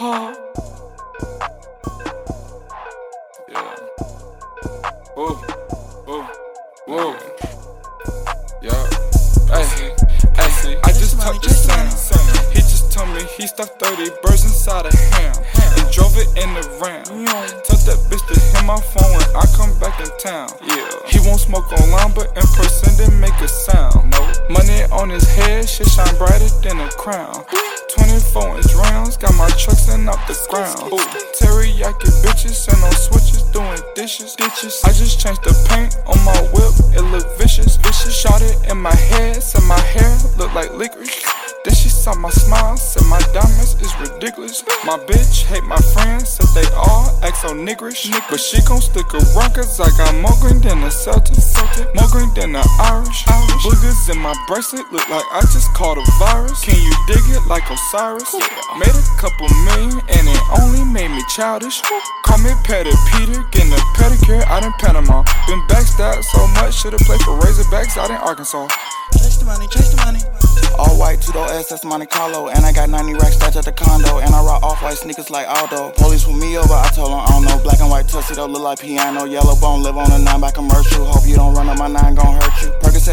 Huh? Yeah. Whoa, whoa, whoa. Yeah. Hey, hey, I just talked to Sam. He just told me he stuffed 30 birds inside a ham and drove it in the ram. Tell that bitch to hit my phone when I come back in town. Yeah. He won't smoke online, but in person then make a sound. Money on his head, shit shine brighter than a crown. 24 inch rounds, got my trucks in off the ground. Ooh, teriyaki bitches and on switches doing dishes. I just changed the paint on my whip, it look vicious. Vicious. Shot it in my head, ridiculous. My bitch hate my friends, said they all act so niggerish. But she gon' stick around cause I got more green than the Celtics. More green than the Irish. Irish. Boogers in my bracelet look like I just caught a virus. Can you dig it like Osiris? Made a couple million and it only made me childish. Call me Petty Peter, getting a pedicure out in Panama. Been backstabbed so much, should've played for Razorbacks out in Arkansas. Chase the money, chase the money. All white, two door SS Monte Carlo. And I got 90 racks stacked at the condo. And I rock off white sneakers like Aldo. Police with me over, I told them I don't know. Black and white tuxedo look like piano. Yellow bone, live on a nine by commercial. Hope you don't run up my nine, gon'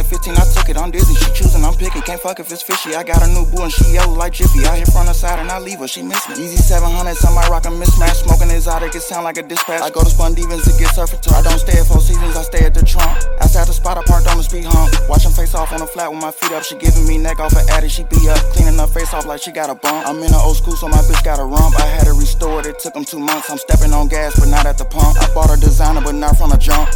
hurt 15, I took it, I'm dizzy. She choosing, I'm picking. Can't fuck if it's fishy. I got a new boo and she yellow like Jiffy. I hit from the side and I leave her, she miss me. Easy 700, somebody rockin' mismatch. Smoking exotic, it sound like a dispatch. I go to Spun Devens to get surfing I don't stay at Four Seasons, I stay at the trunk. Outside the spot, I parked on the speed hump. Watch them face off on the flat with my feet up. She giving me neck off her addy, she be up. Cleaning her face off like she got a bump. I'm in the old school, so my bitch got a rump. I had it restored, it took them two months. I'm stepping on gas, but not at the pump. I bought a designer, but not from the jump.